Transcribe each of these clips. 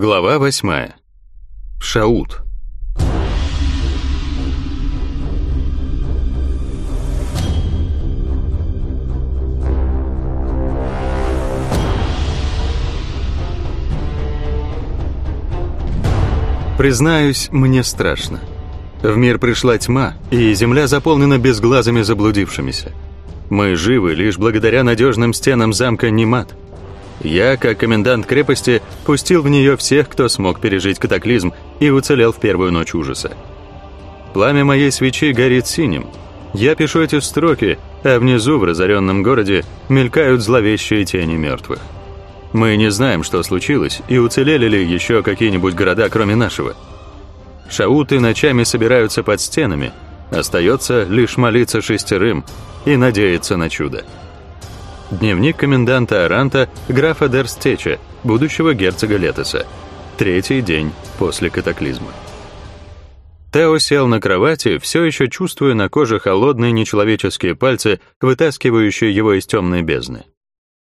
Глава восьмая. Шаут. Признаюсь, мне страшно. В мир пришла тьма, и земля заполнена безглазыми заблудившимися. Мы живы лишь благодаря надежным стенам замка Немат — я, как комендант крепости, пустил в нее всех, кто смог пережить катаклизм и уцелел в первую ночь ужаса. Пламя моей свечи горит синим. Я пишу эти строки, а внизу, в разоренном городе, мелькают зловещие тени мертвых. Мы не знаем, что случилось, и уцелели ли еще какие-нибудь города, кроме нашего. Шауты ночами собираются под стенами. Остается лишь молиться шестерым и надеяться на чудо. Дневник коменданта Аранта графа Дерстеча, будущего герцога Летоса. Третий день после катаклизма. Тео сел на кровати, все еще чувствуя на коже холодные нечеловеческие пальцы, вытаскивающие его из темной бездны.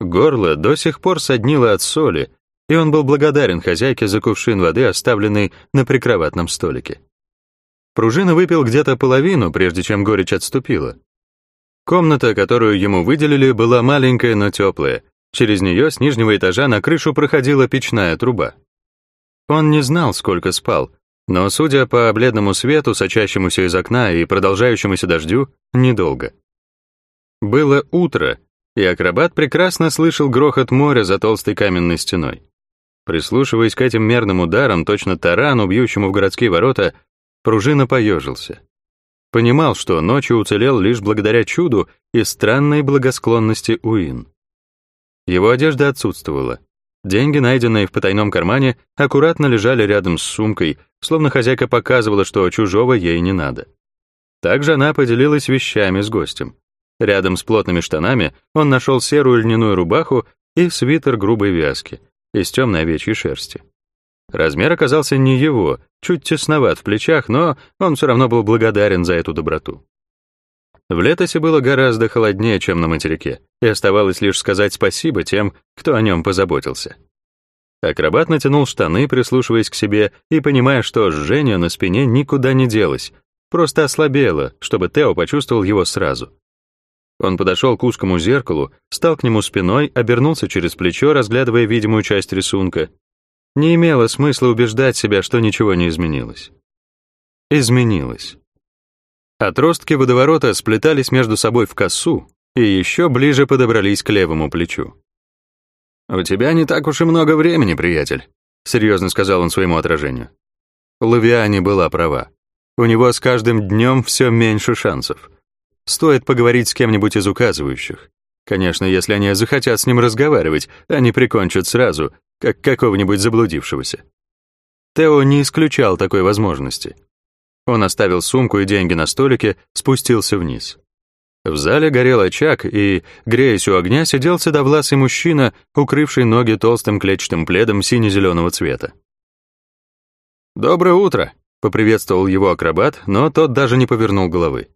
Горло до сих пор соднило от соли, и он был благодарен хозяйке за кувшин воды, оставленный на прикроватном столике. Пружина выпил где-то половину, прежде чем горечь отступила. Комната, которую ему выделили, была маленькая, но теплая. Через нее с нижнего этажа на крышу проходила печная труба. Он не знал, сколько спал, но, судя по бледному свету, сочащемуся из окна и продолжающемуся дождю, недолго. Было утро, и акробат прекрасно слышал грохот моря за толстой каменной стеной. Прислушиваясь к этим мерным ударам, точно тарану, бьющему в городские ворота, пружина поежился. Понимал, что ночью уцелел лишь благодаря чуду и странной благосклонности Уин. Его одежда отсутствовала. Деньги, найденные в потайном кармане, аккуратно лежали рядом с сумкой, словно хозяйка показывала, что чужого ей не надо. Также она поделилась вещами с гостем. Рядом с плотными штанами он нашел серую льняную рубаху и свитер грубой вязки из темной овечьей шерсти. Размер оказался не его, чуть тесноват в плечах, но он все равно был благодарен за эту доброту. В Летосе было гораздо холоднее, чем на материке, и оставалось лишь сказать спасибо тем, кто о нем позаботился. Акробат натянул штаны, прислушиваясь к себе и понимая, что жжение на спине никуда не делось, просто ослабело, чтобы Тео почувствовал его сразу. Он подошел к узкому зеркалу, стал к нему спиной, обернулся через плечо, разглядывая видимую часть рисунка, не имело смысла убеждать себя, что ничего не изменилось. Изменилось. Отростки водоворота сплетались между собой в косу и еще ближе подобрались к левому плечу. «У тебя не так уж и много времени, приятель», — серьезно сказал он своему отражению. Лавиане была права. У него с каждым днем все меньше шансов. Стоит поговорить с кем-нибудь из указывающих. Конечно, если они захотят с ним разговаривать, они прикончат сразу, как какого-нибудь заблудившегося. Тео не исключал такой возможности. Он оставил сумку и деньги на столике, спустился вниз. В зале горел очаг, и, греясь у огня, сидел седовласый мужчина, укрывший ноги толстым клетчатым пледом сине-зеленого цвета. «Доброе утро!» — поприветствовал его акробат, но тот даже не повернул головы.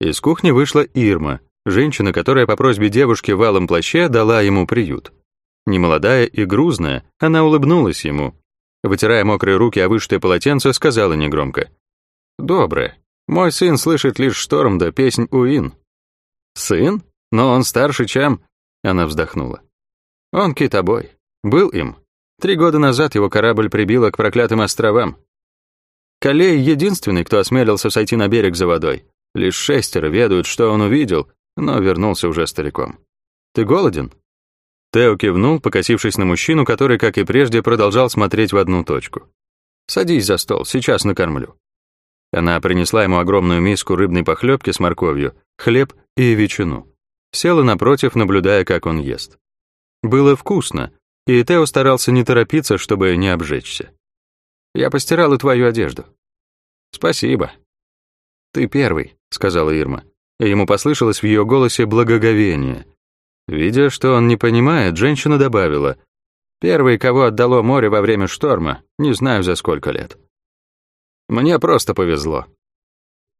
Из кухни вышла Ирма, женщина, которая по просьбе девушки в алом плаще дала ему приют. Немолодая и грузная, она улыбнулась ему. Вытирая мокрые руки о вышитое полотенце, сказала негромко. «Доброе. Мой сын слышит лишь шторм да песнь Уин». «Сын? Но он старше, чем...» Она вздохнула. «Он китобой. Был им. Три года назад его корабль прибило к проклятым островам. Калей — единственный, кто осмелился сойти на берег за водой. Лишь шестеро ведают, что он увидел, но вернулся уже стариком. Ты голоден?» Тео кивнул, покосившись на мужчину, который, как и прежде, продолжал смотреть в одну точку. «Садись за стол, сейчас накормлю». Она принесла ему огромную миску рыбной похлебки с морковью, хлеб и ветчину. Села напротив, наблюдая, как он ест. Было вкусно, и Тео старался не торопиться, чтобы не обжечься. «Я постирала твою одежду». «Спасибо». «Ты первый», — сказала Ирма. Ему послышалось в ее голосе благоговение — Видя, что он не понимает, женщина добавила, «Первый, кого отдало море во время шторма, не знаю за сколько лет. Мне просто повезло.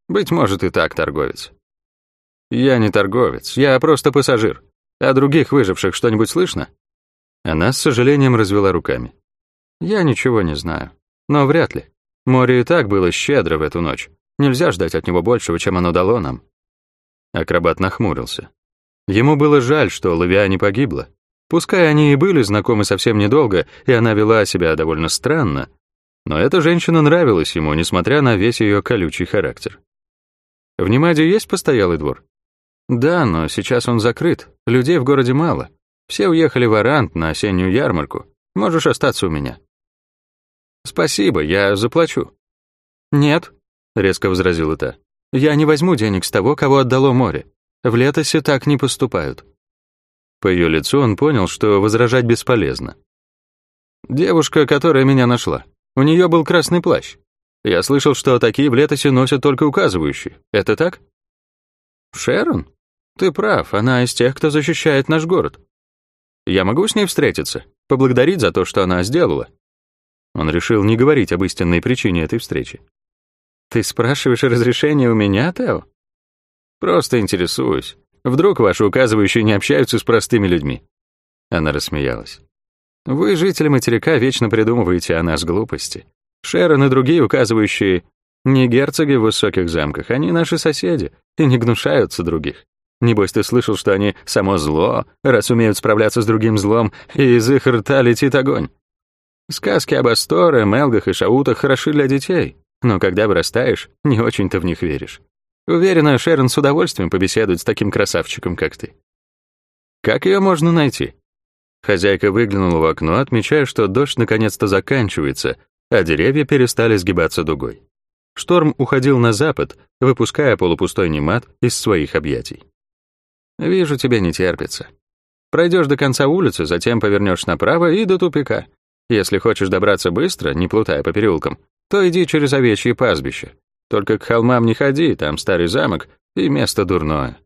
Быть может и так, торговец. Я не торговец, я просто пассажир. О других выживших что-нибудь слышно?» Она с сожалением развела руками. Я ничего не знаю. Но вряд ли. Море и так было щедро в эту ночь. Нельзя ждать от него большего, чем оно дало нам. Акробат нахмурился. Ему было жаль, что Лавиа не погибла. Пускай они и были знакомы совсем недолго, и она вела себя довольно странно, но эта женщина нравилась ему, несмотря на весь ее колючий характер. В Немаде есть постоялый двор? Да, но сейчас он закрыт, людей в городе мало. Все уехали в Арант на осеннюю ярмарку. Можешь остаться у меня. Спасибо, я заплачу. Нет, резко возразила та. Я не возьму денег с того, кого отдало море. В Летосе так не поступают. По ее лицу он понял, что возражать бесполезно. Девушка, которая меня нашла. У нее был красный плащ. Я слышал, что такие в Летосе носят только указывающие. Это так? Шерон? Ты прав, она из тех, кто защищает наш город. Я могу с ней встретиться, поблагодарить за то, что она сделала. Он решил не говорить об истинной причине этой встречи. Ты спрашиваешь разрешение у меня, Тео? Просто интересуюсь. Вдруг ваши указывающие не общаются с простыми людьми?» Она рассмеялась. «Вы, жители материка, вечно придумываете о нас глупости. Шерон и другие указывающие не герцоги в высоких замках, они наши соседи и не гнушаются других. Небось, ты слышал, что они само зло, раз умеют справляться с другим злом, и из их рта летит огонь. Сказки об Асторе, Мелгах и Шаутах хороши для детей, но когда вырастаешь, не очень-то в них веришь. Уверена, Шерон с удовольствием побеседует с таким красавчиком, как ты. Как ее можно найти? Хозяйка выглянула в окно, отмечая, что дождь наконец-то заканчивается, а деревья перестали сгибаться дугой. Шторм уходил на запад, выпуская полупустой немат из своих объятий. «Вижу, тебе не терпится. Пройдешь до конца улицы, затем повернешь направо и до тупика. Если хочешь добраться быстро, не плутая по переулкам, то иди через овечье пастбище. Только к холмам не ходи, там старый замок и место дурное».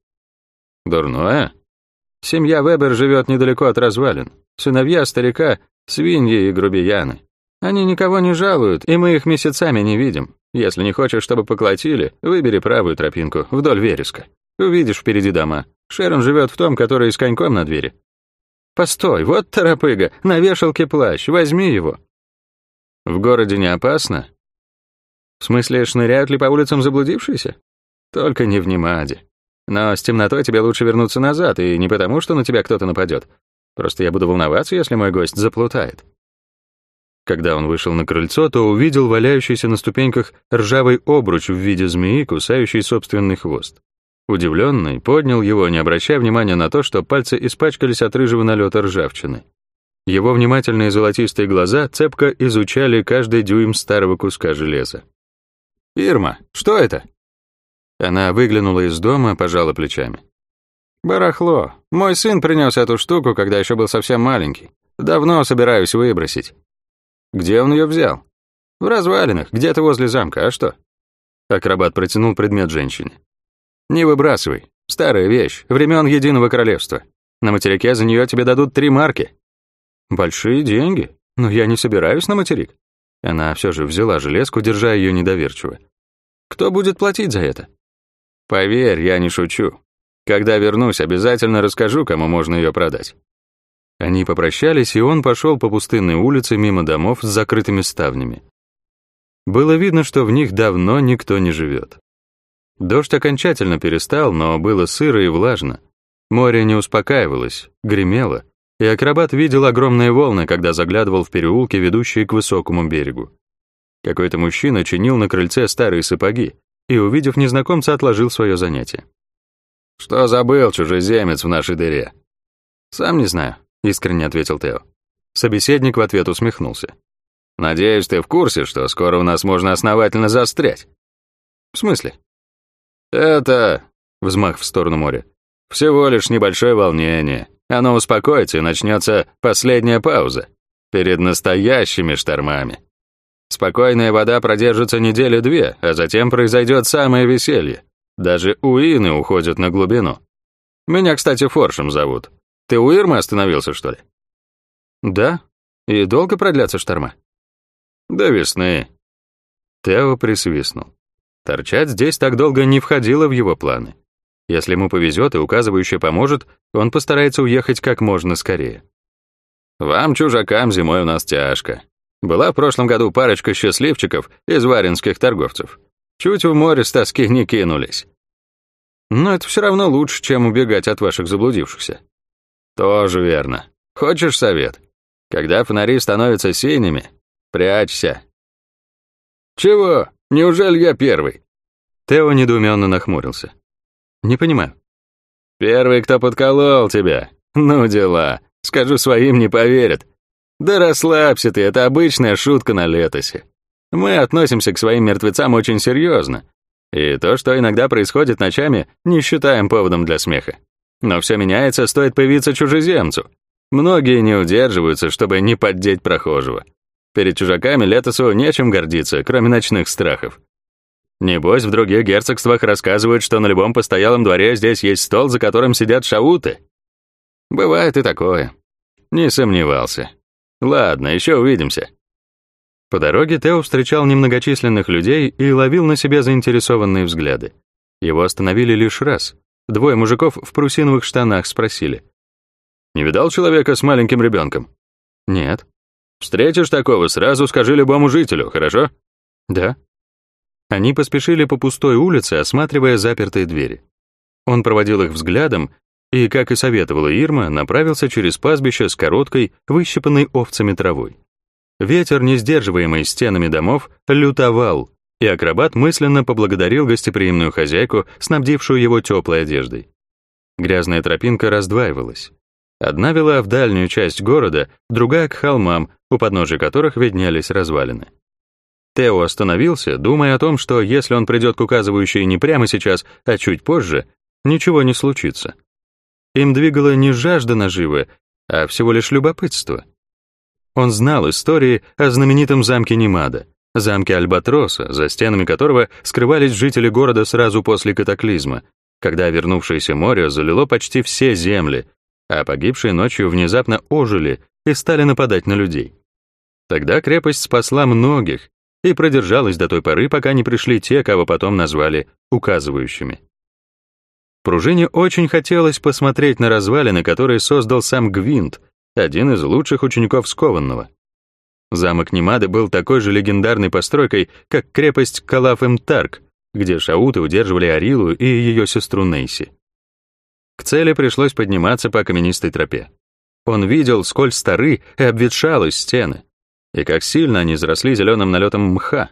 «Дурное?» Семья Вебер живет недалеко от развалин. Сыновья старика — свиньи и грубияны. Они никого не жалуют, и мы их месяцами не видим. Если не хочешь, чтобы поклотили, выбери правую тропинку, вдоль вереска. Увидишь впереди дома. Шерон живет в том, который с коньком на двери. Постой, вот торопыга, на вешалке плащ, возьми его. В городе не опасно? В смысле, шныряют ли по улицам заблудившиеся? Только не в Немаде. Но с темнотой тебе лучше вернуться назад, и не потому, что на тебя кто-то нападет. Просто я буду волноваться, если мой гость заплутает. Когда он вышел на крыльцо, то увидел валяющийся на ступеньках ржавый обруч в виде змеи, кусающий собственный хвост. Удивленный, поднял его, не обращая внимания на то, что пальцы испачкались от рыжего налета ржавчины. Его внимательные золотистые глаза цепко изучали каждый дюйм старого куска железа. «Ирма, что это?» Она выглянула из дома, пожала плечами. «Барахло. Мой сын принес эту штуку, когда еще был совсем маленький. Давно собираюсь выбросить». «Где он ее взял?» «В развалинах, где-то возле замка, а что?» Акробат протянул предмет женщине. «Не выбрасывай. Старая вещь, времен Единого Королевства. На материке за нее тебе дадут три марки». «Большие деньги, но я не собираюсь на материк». Она все же взяла железку, держа ее недоверчиво. «Кто будет платить за это?» «Поверь, я не шучу. Когда вернусь, обязательно расскажу, кому можно ее продать». Они попрощались, и он пошел по пустынной улице мимо домов с закрытыми ставнями. Было видно, что в них давно никто не живет. Дождь окончательно перестал, но было сыро и влажно. Море не успокаивалось, гремело, и акробат видел огромные волны, когда заглядывал в переулки, ведущие к высокому берегу. Какой-то мужчина чинил на крыльце старые сапоги и, увидев незнакомца, отложил свое занятие. «Что забыл, чужеземец, в нашей дыре?» «Сам не знаю», — искренне ответил Тео. Собеседник в ответ усмехнулся. «Надеюсь, ты в курсе, что скоро у нас можно основательно застрять?» «В смысле?» «Это...» — взмах в сторону моря. «Всего лишь небольшое волнение. Оно успокоится, и начнется последняя пауза. Перед настоящими штормами. Спокойная вода продержится недели две, а затем произойдет самое веселье. Даже уины уходят на глубину. Меня, кстати, Форшем зовут. Ты у Ирмы остановился, что ли? Да. И долго продлятся шторма? До весны. Тео присвистнул. Торчать здесь так долго не входило в его планы. Если ему повезет и указывающий поможет, он постарается уехать как можно скорее. «Вам, чужакам, зимой у нас тяжко. Была в прошлом году парочка счастливчиков из варенских торговцев. Чуть в море с тоски не кинулись. Но это все равно лучше, чем убегать от ваших заблудившихся. Тоже верно. Хочешь совет? Когда фонари становятся синими, прячься. Чего? Неужели я первый? Тео недоуменно нахмурился. Не понимаю. Первый, кто подколол тебя. Ну дела. Скажу своим, не поверят. Да расслабься ты, это обычная шутка на летосе. Мы относимся к своим мертвецам очень серьезно. И то, что иногда происходит ночами, не считаем поводом для смеха. Но все меняется, стоит появиться чужеземцу. Многие не удерживаются, чтобы не поддеть прохожего. Перед чужаками Летосу нечем гордиться, кроме ночных страхов. Небось, в других герцогствах рассказывают, что на любом постоялом дворе здесь есть стол, за которым сидят шауты. Бывает и такое. Не сомневался. Ладно, еще увидимся. По дороге Тео встречал немногочисленных людей и ловил на себе заинтересованные взгляды. Его остановили лишь раз. Двое мужиков в прусиновых штанах спросили. «Не видал человека с маленьким ребенком?» «Нет». «Встретишь такого, сразу скажи любому жителю, хорошо?» «Да». Они поспешили по пустой улице, осматривая запертые двери. Он проводил их взглядом и, как и советовала Ирма, направился через пастбище с короткой, выщипанной овцами травой. Ветер, не сдерживаемый стенами домов, лютовал, и акробат мысленно поблагодарил гостеприимную хозяйку, снабдившую его теплой одеждой. Грязная тропинка раздваивалась. Одна вела в дальнюю часть города, другая — к холмам, у подножия которых виднелись развалины. Тео остановился, думая о том, что если он придет к указывающей не прямо сейчас, а чуть позже, ничего не случится. Им двигала не жажда наживы, а всего лишь любопытство — он знал истории о знаменитом замке Немада, замке Альбатроса, за стенами которого скрывались жители города сразу после катаклизма, когда вернувшееся море залило почти все земли, а погибшие ночью внезапно ожили и стали нападать на людей. Тогда крепость спасла многих и продержалась до той поры, пока не пришли те, кого потом назвали указывающими. Пружине очень хотелось посмотреть на развалины, которые создал сам Гвинт, один из лучших учеников Скованного. Замок Немады был такой же легендарной постройкой, как крепость Калаф-Эмтарк, где шауты удерживали Арилу и ее сестру Нейси. К цели пришлось подниматься по каменистой тропе. Он видел, сколь стары и обветшалы стены, и как сильно они заросли зеленым налетом мха.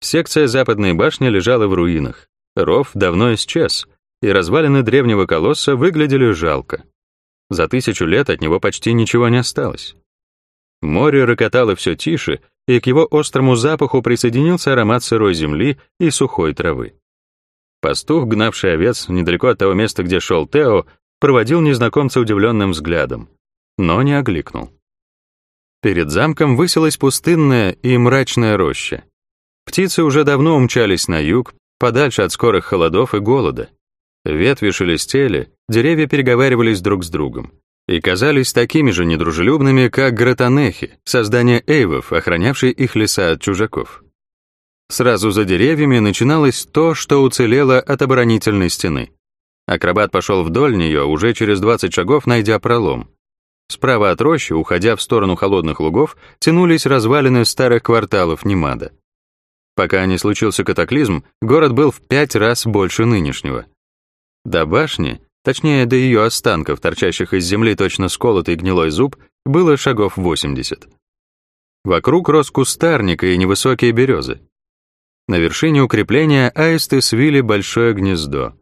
Секция западной башни лежала в руинах, ров давно исчез, и развалины древнего колосса выглядели жалко. За тысячу лет от него почти ничего не осталось. Море рокотало все тише, и к его острому запаху присоединился аромат сырой земли и сухой травы. Пастух, гнавший овец недалеко от того места, где шел Тео, проводил незнакомца удивленным взглядом, но не огликнул. Перед замком высилась пустынная и мрачная роща. Птицы уже давно умчались на юг, подальше от скорых холодов и голода. Ветви шелестели, деревья переговаривались друг с другом и казались такими же недружелюбными, как гратанехи, создания эйвов, охранявшие их леса от чужаков. Сразу за деревьями начиналось то, что уцелело от оборонительной стены. Акробат пошел вдоль нее, уже через 20 шагов найдя пролом. Справа от рощи, уходя в сторону холодных лугов, тянулись развалины старых кварталов Немада. Пока не случился катаклизм, город был в пять раз больше нынешнего — до башни, точнее до ее останков, торчащих из земли точно сколотый гнилой зуб, было шагов 80. Вокруг рос кустарник и невысокие березы. На вершине укрепления аисты свили большое гнездо.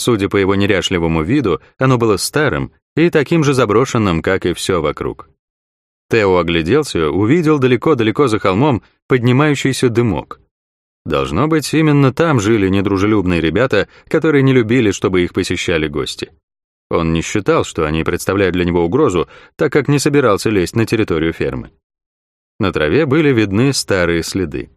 Судя по его неряшливому виду, оно было старым и таким же заброшенным, как и все вокруг. Тео огляделся, увидел далеко-далеко за холмом поднимающийся дымок. Должно быть, именно там жили недружелюбные ребята, которые не любили, чтобы их посещали гости. Он не считал, что они представляют для него угрозу, так как не собирался лезть на территорию фермы. На траве были видны старые следы.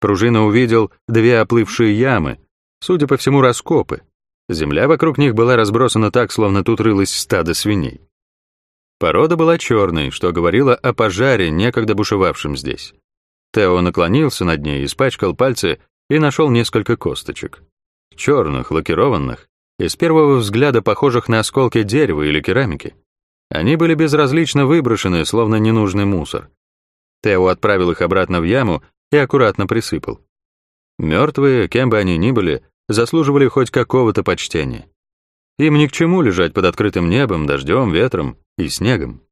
Пружина увидел две оплывшие ямы, судя по всему, раскопы. Земля вокруг них была разбросана так, словно тут рылось стадо свиней. Порода была черной, что говорило о пожаре, некогда бушевавшем здесь. Тео наклонился над ней, испачкал пальцы и нашел несколько косточек. Черных, лакированных, и с первого взгляда похожих на осколки дерева или керамики. Они были безразлично выброшены, словно ненужный мусор. Тео отправил их обратно в яму и аккуратно присыпал. Мертвые, кем бы они ни были, заслуживали хоть какого-то почтения. Им ни к чему лежать под открытым небом, дождем, ветром и снегом.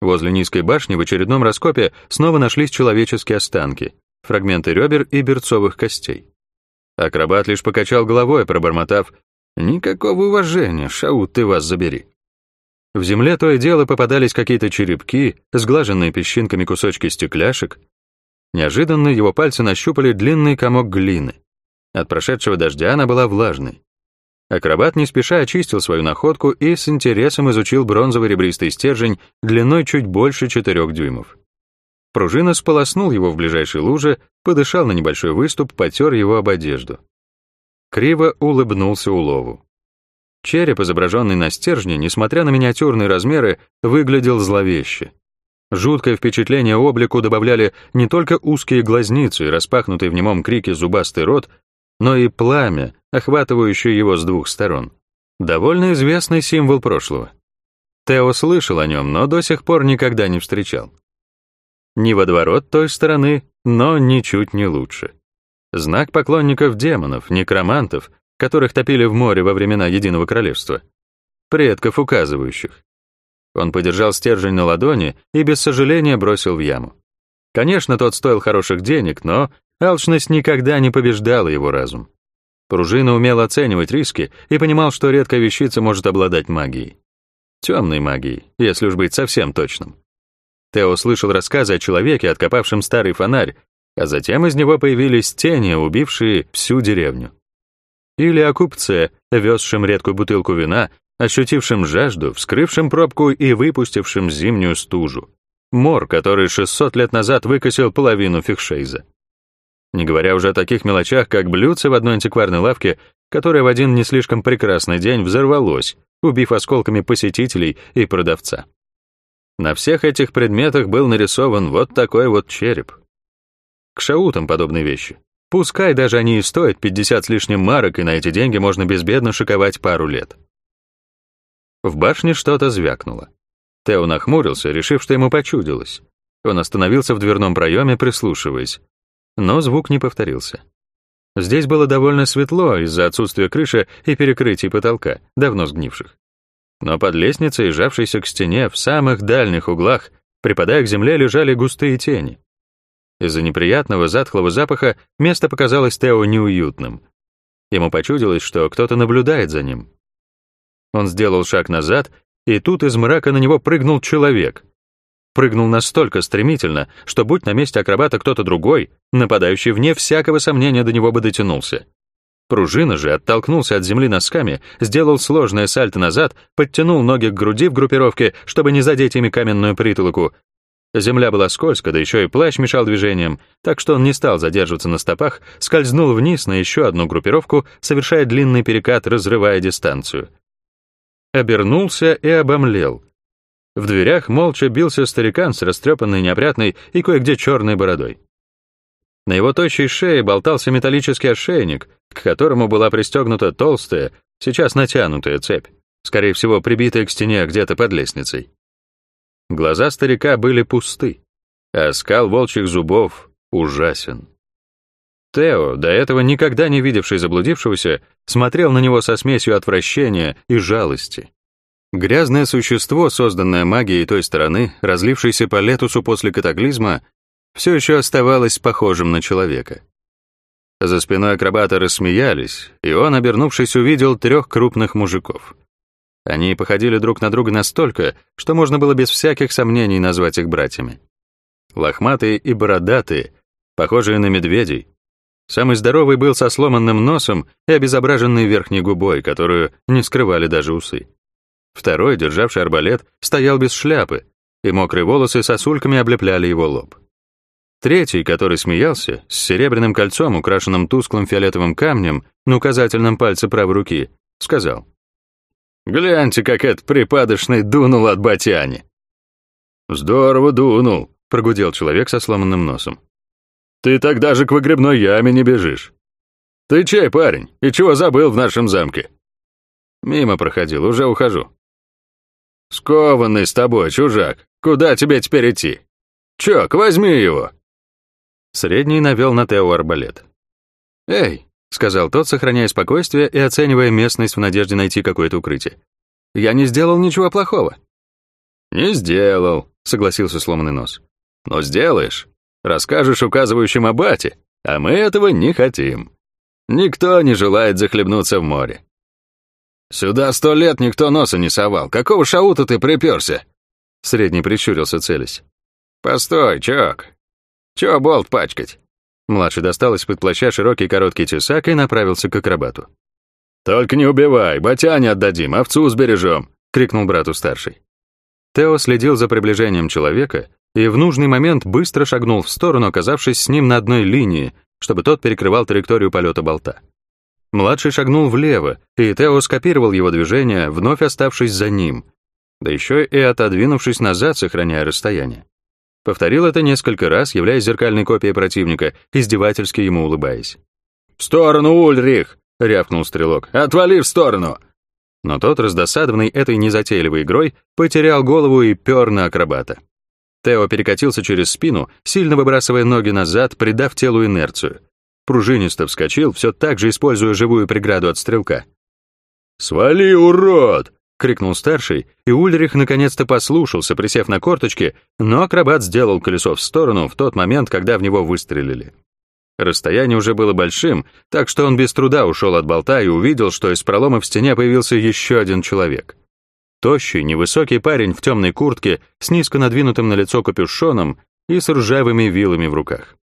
Возле низкой башни в очередном раскопе снова нашлись человеческие останки, фрагменты ребер и берцовых костей. Акробат лишь покачал головой, пробормотав «Никакого уважения, Шаут, ты вас забери». В земле то и дело попадались какие-то черепки, сглаженные песчинками кусочки стекляшек. Неожиданно его пальцы нащупали длинный комок глины. От прошедшего дождя она была влажной. Акробат не спеша очистил свою находку и с интересом изучил бронзовый ребристый стержень длиной чуть больше четырех дюймов. Пружина сполоснул его в ближайшей луже, подышал на небольшой выступ, потер его об одежду. Криво улыбнулся улову. Череп, изображенный на стержне, несмотря на миниатюрные размеры, выглядел зловеще. Жуткое впечатление облику добавляли не только узкие глазницы и распахнутый в немом крике зубастый рот, но и пламя, охватывающее его с двух сторон. Довольно известный символ прошлого. Тео слышал о нем, но до сих пор никогда не встречал. Не водоворот той стороны, но ничуть не лучше. Знак поклонников демонов, некромантов, которых топили в море во времена Единого Королевства. Предков указывающих. Он подержал стержень на ладони и без сожаления бросил в яму. Конечно, тот стоил хороших денег, но Алчность никогда не побеждала его разум. Пружина умел оценивать риски и понимал, что редкая вещица может обладать магией. Темной магией, если уж быть совсем точным. Тео слышал рассказы о человеке, откопавшем старый фонарь, а затем из него появились тени, убившие всю деревню. Или о купце, везшем редкую бутылку вина, ощутившем жажду, вскрывшем пробку и выпустившем зимнюю стужу. Мор, который 600 лет назад выкосил половину фикшейза. Не говоря уже о таких мелочах, как блюдце в одной антикварной лавке, которое в один не слишком прекрасный день взорвалось, убив осколками посетителей и продавца. На всех этих предметах был нарисован вот такой вот череп. К шаутам подобные вещи. Пускай даже они и стоят 50 с лишним марок, и на эти деньги можно безбедно шиковать пару лет. В башне что-то звякнуло. Тео нахмурился, решив, что ему почудилось. Он остановился в дверном проеме, прислушиваясь но звук не повторился. Здесь было довольно светло из-за отсутствия крыши и перекрытий потолка, давно сгнивших. Но под лестницей, сжавшейся к стене, в самых дальних углах, припадая к земле, лежали густые тени. Из-за неприятного затхлого запаха место показалось Тео неуютным. Ему почудилось, что кто-то наблюдает за ним. Он сделал шаг назад, и тут из мрака на него прыгнул человек — прыгнул настолько стремительно, что будь на месте акробата кто-то другой, нападающий вне всякого сомнения до него бы дотянулся. Пружина же оттолкнулся от земли носками, сделал сложное сальто назад, подтянул ноги к груди в группировке, чтобы не задеть ими каменную притолоку. Земля была скользкая, да еще и плащ мешал движениям, так что он не стал задерживаться на стопах, скользнул вниз на еще одну группировку, совершая длинный перекат, разрывая дистанцию. Обернулся и обомлел — в дверях молча бился старикан с растрепанной, неопрятной и кое-где черной бородой. На его тощей шее болтался металлический ошейник, к которому была пристегнута толстая, сейчас натянутая цепь, скорее всего, прибитая к стене где-то под лестницей. Глаза старика были пусты, а скал волчьих зубов ужасен. Тео, до этого никогда не видевший заблудившегося, смотрел на него со смесью отвращения и жалости. Грязное существо, созданное магией той стороны, разлившееся по летусу после катаклизма, все еще оставалось похожим на человека. За спиной акробата рассмеялись, и он, обернувшись, увидел трех крупных мужиков. Они походили друг на друга настолько, что можно было без всяких сомнений назвать их братьями. Лохматые и бородатые, похожие на медведей. Самый здоровый был со сломанным носом и обезображенной верхней губой, которую не скрывали даже усы. Второй, державший арбалет, стоял без шляпы, и мокрые волосы сосульками облепляли его лоб. Третий, который смеялся, с серебряным кольцом, украшенным тусклым фиолетовым камнем на указательном пальце правой руки, сказал. «Гляньте, как этот припадочный дунул от Батяни!» «Здорово дунул», — прогудел человек со сломанным носом. «Ты тогда же к выгребной яме не бежишь. Ты чей, парень, и чего забыл в нашем замке?» «Мимо проходил, уже ухожу». «Скованный с тобой, чужак. Куда тебе теперь идти?» Чок, возьми его!» Средний навел на Тео арбалет. «Эй!» — сказал тот, сохраняя спокойствие и оценивая местность в надежде найти какое-то укрытие. «Я не сделал ничего плохого». «Не сделал», — согласился сломанный нос. «Но сделаешь. Расскажешь указывающим о бате, а мы этого не хотим. Никто не желает захлебнуться в море». «Сюда сто лет никто носа не совал. Какого шаута ты приперся?» Средний прищурился, целясь. «Постой, Чок. Чё болт пачкать?» Младший достал из-под плаща широкий короткий тесак и направился к акробату. «Только не убивай, батяне отдадим, овцу сбережем!» — крикнул брату старший. Тео следил за приближением человека и в нужный момент быстро шагнул в сторону, оказавшись с ним на одной линии, чтобы тот перекрывал траекторию полета болта. Младший шагнул влево, и Тео скопировал его движение, вновь оставшись за ним, да еще и отодвинувшись назад, сохраняя расстояние. Повторил это несколько раз, являясь зеркальной копией противника, издевательски ему улыбаясь. «В сторону, Ульрих!» — рявкнул стрелок. «Отвали в сторону!» Но тот, раздосадованный этой незатейливой игрой, потерял голову и пер на акробата. Тео перекатился через спину, сильно выбрасывая ноги назад, придав телу инерцию. Пружинисто вскочил, все так же используя живую преграду от стрелка. «Свали, урод!» крикнул старший, и Ульрих наконец-то послушался, присев на корточки, но акробат сделал колесо в сторону в тот момент, когда в него выстрелили. Расстояние уже было большим, так что он без труда ушел от болта и увидел, что из пролома в стене появился еще один человек. Тощий, невысокий парень в темной куртке с низко надвинутым на лицо капюшоном и с ржавыми вилами в руках.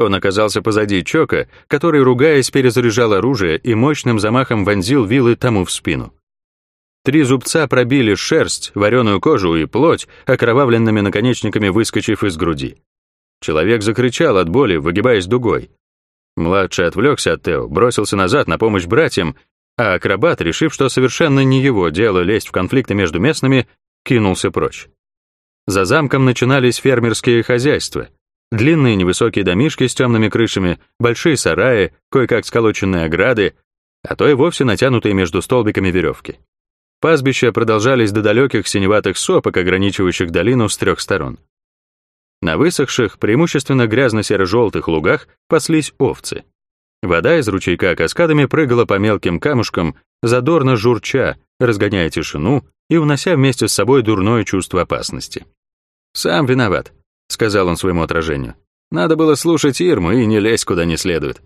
Он оказался позади Чока, который, ругаясь, перезаряжал оружие и мощным замахом вонзил вилы тому в спину. Три зубца пробили шерсть, вареную кожу и плоть, окровавленными наконечниками выскочив из груди. Человек закричал от боли, выгибаясь дугой. Младший отвлекся от Тео, бросился назад на помощь братьям, а акробат, решив, что совершенно не его дело лезть в конфликты между местными, кинулся прочь. За замком начинались фермерские хозяйства. Длинные невысокие домишки с темными крышами, большие сараи, кое-как сколоченные ограды, а то и вовсе натянутые между столбиками веревки. Пастбища продолжались до далеких синеватых сопок, ограничивающих долину с трех сторон. На высохших, преимущественно грязно-серо-желтых лугах паслись овцы. Вода из ручейка каскадами прыгала по мелким камушкам, задорно журча, разгоняя тишину и унося вместе с собой дурное чувство опасности. «Сам виноват», — сказал он своему отражению. «Надо было слушать Ирму и не лезть куда не следует».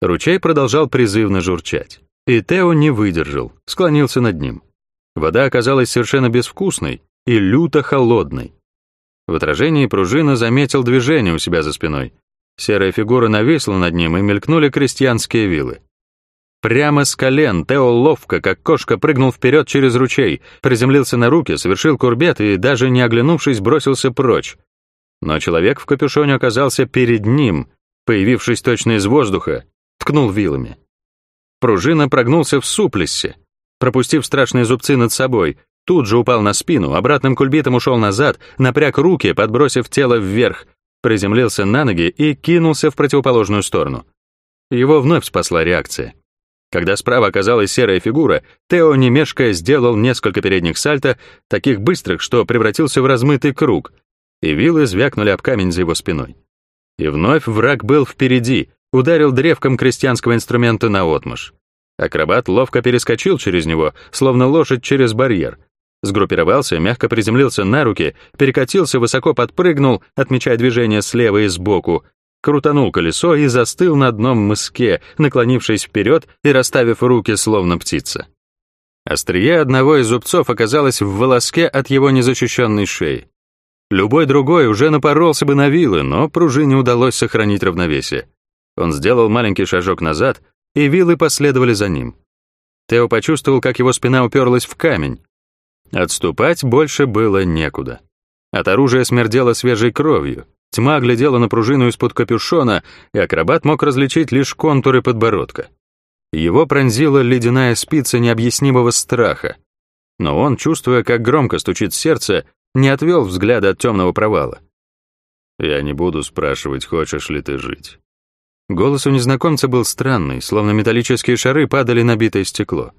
Ручей продолжал призывно журчать. И Тео не выдержал, склонился над ним. Вода оказалась совершенно безвкусной и люто холодной. В отражении пружина заметил движение у себя за спиной. Серая фигура нависла над ним, и мелькнули крестьянские вилы. Прямо с колен Тео ловко, как кошка, прыгнул вперед через ручей, приземлился на руки, совершил курбет и, даже не оглянувшись, бросился прочь. Но человек в капюшоне оказался перед ним, появившись точно из воздуха, ткнул вилами. Пружина прогнулся в суплессе, пропустив страшные зубцы над собой, тут же упал на спину, обратным кульбитом ушел назад, напряг руки, подбросив тело вверх, приземлился на ноги и кинулся в противоположную сторону. Его вновь спасла реакция. Когда справа оказалась серая фигура, Тео, не мешкая, сделал несколько передних сальто, таких быстрых, что превратился в размытый круг, и вилы звякнули об камень за его спиной. И вновь враг был впереди, ударил древком крестьянского инструмента на отмаш. Акробат ловко перескочил через него, словно лошадь через барьер. Сгруппировался, мягко приземлился на руки, перекатился, высоко подпрыгнул, отмечая движение слева и сбоку, крутанул колесо и застыл на одном мыске, наклонившись вперед и расставив руки, словно птица. Острие одного из зубцов оказалось в волоске от его незащищенной шеи. Любой другой уже напоролся бы на вилы, но пружине удалось сохранить равновесие. Он сделал маленький шажок назад, и вилы последовали за ним. Тео почувствовал, как его спина уперлась в камень. Отступать больше было некуда. От оружия смердело свежей кровью. Тьма глядела на пружину из-под капюшона, и акробат мог различить лишь контуры подбородка. Его пронзила ледяная спица необъяснимого страха. Но он, чувствуя, как громко стучит сердце, не отвел взгляда от темного провала. «Я не буду спрашивать, хочешь ли ты жить. Голос у незнакомца был странный, словно металлические шары падали на битое стекло.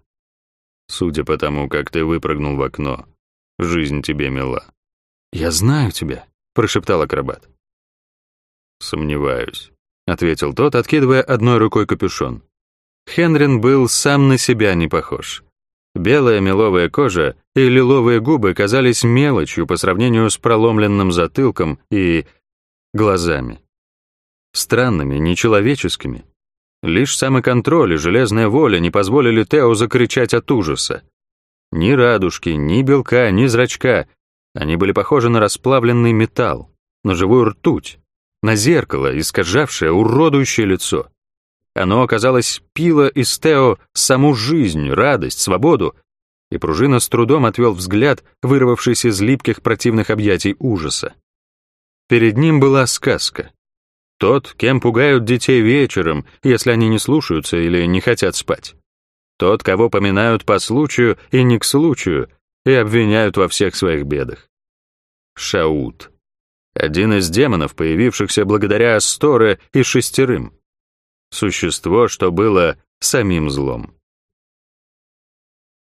«Судя по тому, как ты выпрыгнул в окно, жизнь тебе мила». «Я знаю тебя», — прошептал акробат. «Сомневаюсь», — ответил тот, откидывая одной рукой капюшон. Хенрин был сам на себя не похож. Белая меловая кожа и лиловые губы казались мелочью по сравнению с проломленным затылком и глазами. Странными, нечеловеческими. Лишь самоконтроль и железная воля не позволили Тео закричать от ужаса. Ни радужки, ни белка, ни зрачка. Они были похожи на расплавленный металл, на живую ртуть, на зеркало, искажавшее, уродующее лицо. Оно, оказалось, пило из Тео саму жизнь, радость, свободу, и пружина с трудом отвел взгляд, вырвавшийся из липких противных объятий ужаса. Перед ним была сказка. Тот, кем пугают детей вечером, если они не слушаются или не хотят спать. Тот, кого поминают по случаю и не к случаю, и обвиняют во всех своих бедах. Шаут. Один из демонов, появившихся благодаря Асторе и шестерым существо, что было самим злом.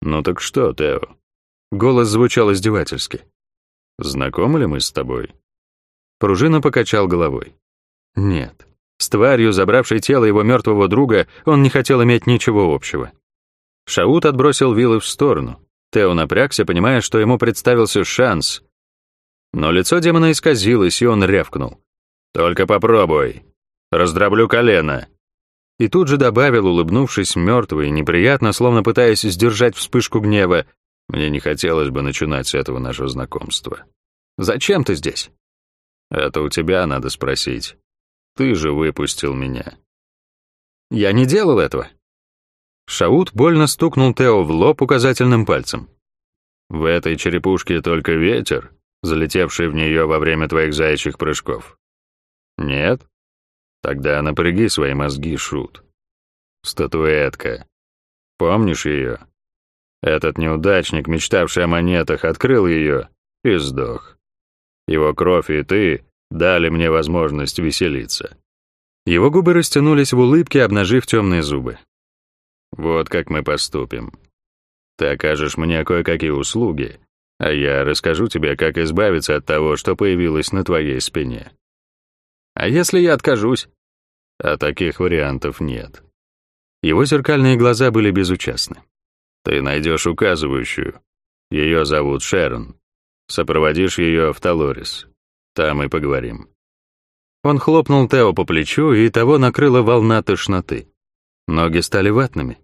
«Ну так что, Тео?» Голос звучал издевательски. «Знакомы ли мы с тобой?» Пружина покачал головой. «Нет. С тварью, забравшей тело его мертвого друга, он не хотел иметь ничего общего». Шаут отбросил вилы в сторону. Тео напрягся, понимая, что ему представился шанс. Но лицо демона исказилось, и он рявкнул. «Только попробуй. Раздроблю колено и тут же добавил, улыбнувшись мертво и неприятно, словно пытаясь сдержать вспышку гнева, «Мне не хотелось бы начинать с этого наше знакомство». «Зачем ты здесь?» «Это у тебя надо спросить. Ты же выпустил меня». «Я не делал этого». Шаут больно стукнул Тео в лоб указательным пальцем. «В этой черепушке только ветер, залетевший в нее во время твоих заячьих прыжков». «Нет?» Тогда напряги свои мозги, Шут. Статуэтка. Помнишь ее? Этот неудачник, мечтавший о монетах, открыл ее и сдох. Его кровь и ты дали мне возможность веселиться. Его губы растянулись в улыбке, обнажив темные зубы. Вот как мы поступим. Ты окажешь мне кое-какие услуги, а я расскажу тебе, как избавиться от того, что появилось на твоей спине. А если я откажусь? А таких вариантов нет. Его зеркальные глаза были безучастны. Ты найдешь указывающую. Ее зовут Шерон. Сопроводишь ее в Талорис. Там и поговорим. Он хлопнул Тео по плечу, и того накрыла волна тошноты. Ноги стали ватными.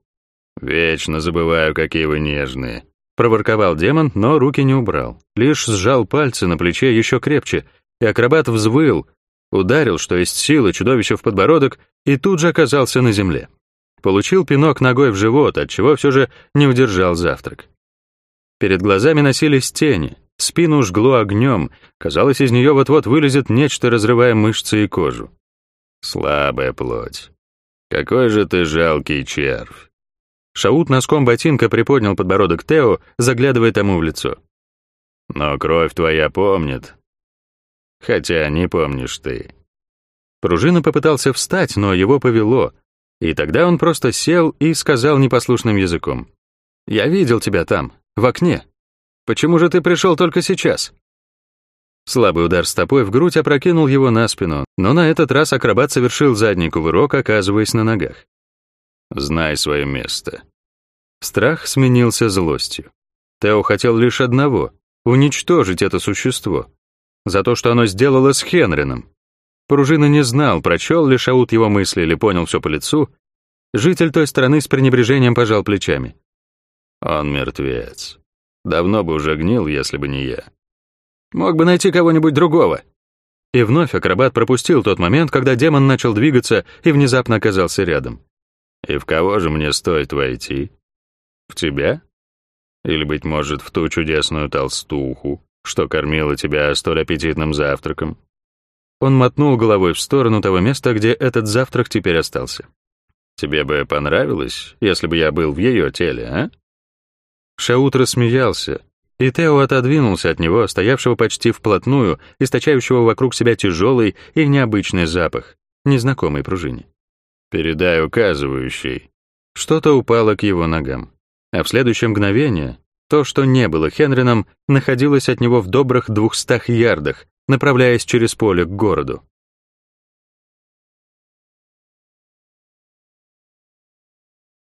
«Вечно забываю, какие вы нежные», — проворковал демон, но руки не убрал. Лишь сжал пальцы на плече еще крепче, и акробат взвыл, Ударил, что есть силы, чудовище в подбородок и тут же оказался на земле. Получил пинок ногой в живот, от чего все же не удержал завтрак. Перед глазами носились тени, спину жгло огнем, казалось, из нее вот-вот вылезет нечто, разрывая мышцы и кожу. Слабая плоть. Какой же ты жалкий червь. Шаут носком ботинка приподнял подбородок Тео, заглядывая тому в лицо. Но кровь твоя помнит, Хотя не помнишь ты. Пружина попытался встать, но его повело, и тогда он просто сел и сказал непослушным языком. «Я видел тебя там, в окне. Почему же ты пришел только сейчас?» Слабый удар стопой в грудь опрокинул его на спину, но на этот раз акробат совершил задний кувырок, оказываясь на ногах. «Знай свое место». Страх сменился злостью. Тео хотел лишь одного — уничтожить это существо, за то, что оно сделало с Хенрином. Пружина не знал, прочел ли Шаут его мысли или понял все по лицу. Житель той страны с пренебрежением пожал плечами. Он мертвец. Давно бы уже гнил, если бы не я. Мог бы найти кого-нибудь другого. И вновь акробат пропустил тот момент, когда демон начал двигаться и внезапно оказался рядом. И в кого же мне стоит войти? В тебя? Или, быть может, в ту чудесную толстуху, что кормила тебя столь аппетитным завтраком». Он мотнул головой в сторону того места, где этот завтрак теперь остался. «Тебе бы понравилось, если бы я был в ее теле, а?» Шаут рассмеялся, и Тео отодвинулся от него, стоявшего почти вплотную, источающего вокруг себя тяжелый и необычный запах, незнакомой пружине. «Передай указывающий». Что-то упало к его ногам, а в следующее мгновение то, что не было Хенрином, находилось от него в добрых двухстах ярдах, направляясь через поле к городу.